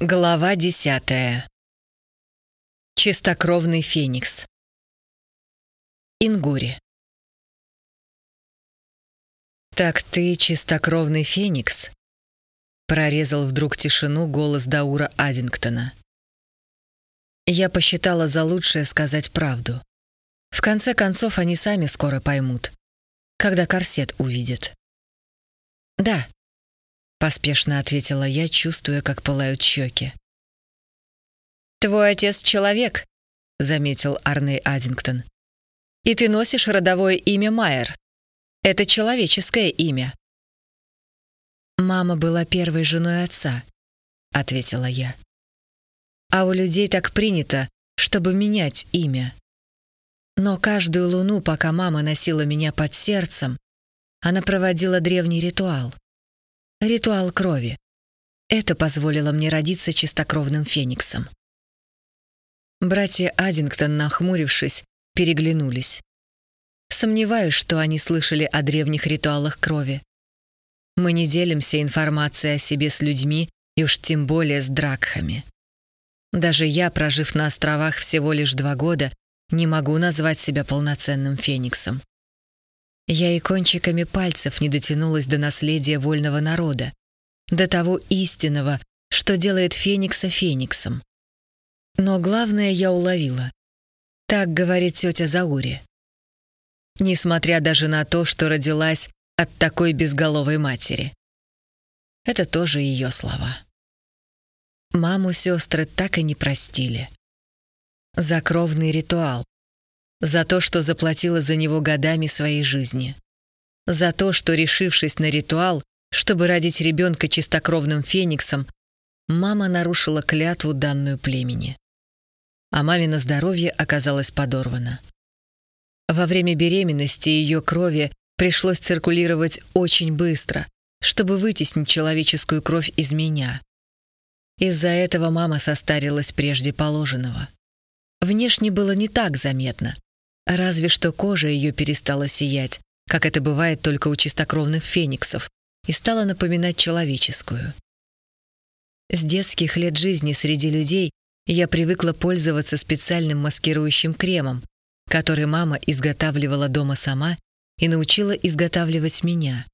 Глава десятая. Чистокровный феникс. Ингури. «Так ты чистокровный феникс?» Прорезал вдруг тишину голос Даура Азингтона. Я посчитала за лучшее сказать правду. В конце концов, они сами скоро поймут, когда корсет увидят. «Да», Поспешно ответила я, чувствуя, как пылают щеки. «Твой отец — человек», — заметил Арней Аддингтон. «И ты носишь родовое имя Майер. Это человеческое имя». «Мама была первой женой отца», — ответила я. «А у людей так принято, чтобы менять имя. Но каждую луну, пока мама носила меня под сердцем, она проводила древний ритуал — Ритуал крови. Это позволило мне родиться чистокровным фениксом. Братья Аддингтон, нахмурившись, переглянулись. Сомневаюсь, что они слышали о древних ритуалах крови. Мы не делимся информацией о себе с людьми и уж тем более с дракхами. Даже я, прожив на островах всего лишь два года, не могу назвать себя полноценным фениксом. Я и кончиками пальцев не дотянулась до наследия вольного народа, до того истинного, что делает Феникса Фениксом. Но главное я уловила. Так говорит тетя Заури. Несмотря даже на то, что родилась от такой безголовой матери. Это тоже ее слова. Маму сестры так и не простили. Закровный ритуал, за то, что заплатила за него годами своей жизни. За то, что, решившись на ритуал, чтобы родить ребенка чистокровным фениксом, мама нарушила клятву данную племени. А мамино здоровье оказалось подорвано. Во время беременности ее крови пришлось циркулировать очень быстро, чтобы вытеснить человеческую кровь из меня. Из-за этого мама состарилась прежде положенного. Внешне было не так заметно, Разве что кожа ее перестала сиять, как это бывает только у чистокровных фениксов, и стала напоминать человеческую. С детских лет жизни среди людей я привыкла пользоваться специальным маскирующим кремом, который мама изготавливала дома сама и научила изготавливать меня.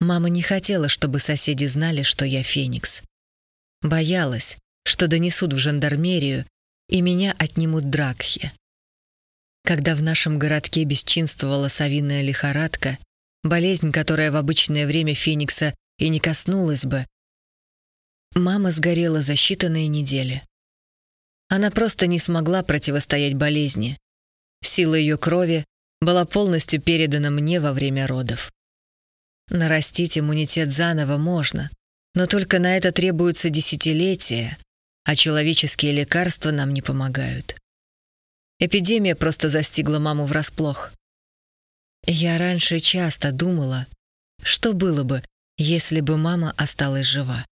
Мама не хотела, чтобы соседи знали, что я феникс. Боялась, что донесут в жандармерию, и меня отнимут дракхи. Когда в нашем городке бесчинствовала совиная лихорадка, болезнь, которая в обычное время Феникса и не коснулась бы, мама сгорела за считанные недели. Она просто не смогла противостоять болезни. Сила ее крови была полностью передана мне во время родов. Нарастить иммунитет заново можно, но только на это требуются десятилетия, а человеческие лекарства нам не помогают. Эпидемия просто застигла маму врасплох. Я раньше часто думала, что было бы, если бы мама осталась жива.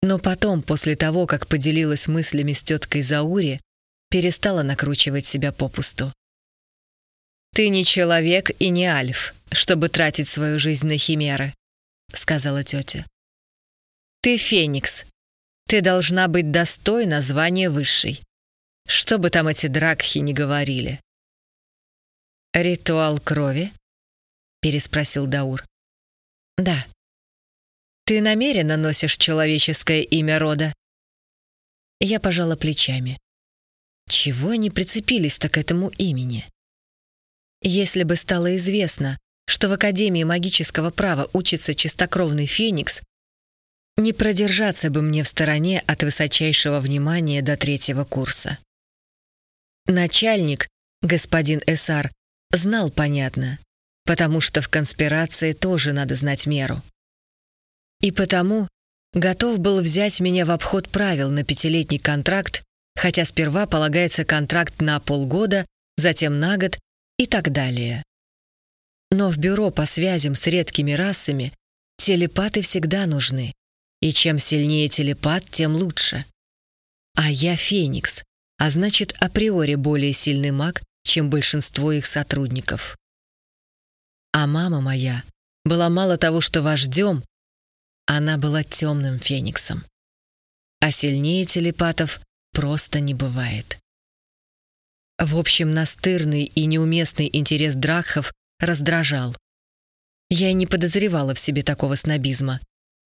Но потом, после того, как поделилась мыслями с теткой Заури, перестала накручивать себя попусту. «Ты не человек и не альф, чтобы тратить свою жизнь на химеры», — сказала тетя. «Ты феникс. Ты должна быть достойна звания высшей. Что бы там эти дракхи не говорили. «Ритуал крови?» — переспросил Даур. «Да». «Ты намеренно носишь человеческое имя рода?» Я пожала плечами. Чего они прицепились-то к этому имени? Если бы стало известно, что в Академии магического права учится чистокровный феникс, не продержаться бы мне в стороне от высочайшего внимания до третьего курса. Начальник, господин Эсар, знал понятно, потому что в конспирации тоже надо знать меру. И потому готов был взять меня в обход правил на пятилетний контракт, хотя сперва полагается контракт на полгода, затем на год и так далее. Но в бюро по связям с редкими расами телепаты всегда нужны, и чем сильнее телепат, тем лучше. А я Феникс, а значит, априори более сильный маг, чем большинство их сотрудников. А мама моя была мало того, что вождем, она была темным фениксом. а сильнее телепатов просто не бывает. В общем, настырный и неуместный интерес Дракхов раздражал. Я и не подозревала в себе такого снобизма.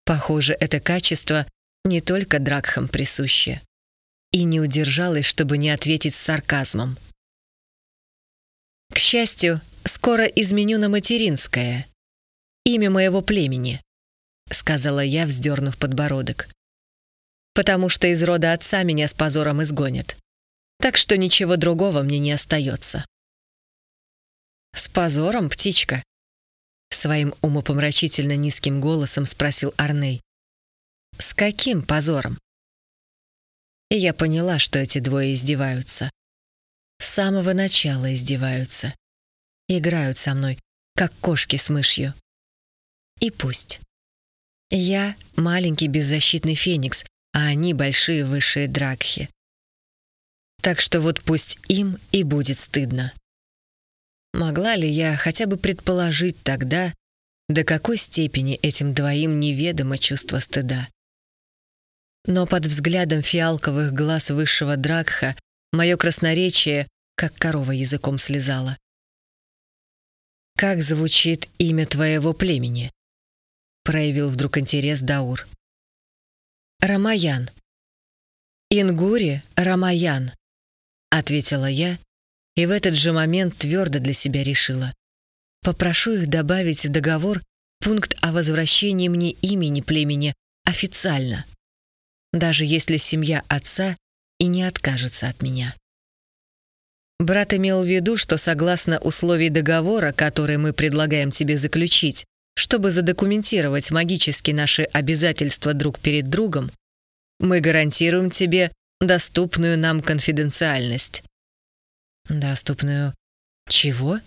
Похоже, это качество не только Дракхам присуще. И не удержалась, чтобы не ответить с сарказмом. К счастью, скоро изменю на материнское. Имя моего племени, сказала я, вздернув подбородок. Потому что из рода отца меня с позором изгонят. Так что ничего другого мне не остается. С позором, птичка? Своим умопомрачительно низким голосом спросил Арней. С каким позором? И я поняла, что эти двое издеваются. С самого начала издеваются. Играют со мной, как кошки с мышью. И пусть. Я маленький беззащитный феникс, а они большие высшие дракхи. Так что вот пусть им и будет стыдно. Могла ли я хотя бы предположить тогда, до какой степени этим двоим неведомо чувство стыда? Но под взглядом фиалковых глаз высшего Дракха мое красноречие, как корова языком слезала. «Как звучит имя твоего племени?» проявил вдруг интерес Даур. «Рамаян». «Ингури Рамаян», — ответила я, и в этот же момент твердо для себя решила. Попрошу их добавить в договор пункт о возвращении мне имени племени официально, даже если семья отца и не откажется от меня. Брат имел в виду, что согласно условий договора, который мы предлагаем тебе заключить, чтобы задокументировать магически наши обязательства друг перед другом, мы гарантируем тебе доступную нам конфиденциальность. Доступную чего?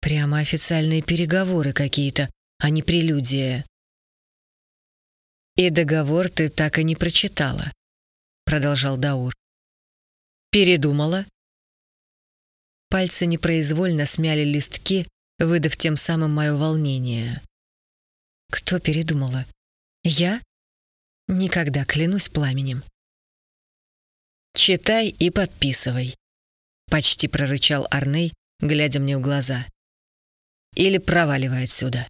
Прямо официальные переговоры какие-то, а не прелюдия. И договор ты так и не прочитала, продолжал Даур. Передумала? Пальцы непроизвольно смяли листки, выдав тем самым мое волнение. Кто передумала? Я? Никогда, клянусь пламенем. «Читай и подписывай», — почти прорычал Арней, глядя мне в глаза. «Или проваливай отсюда».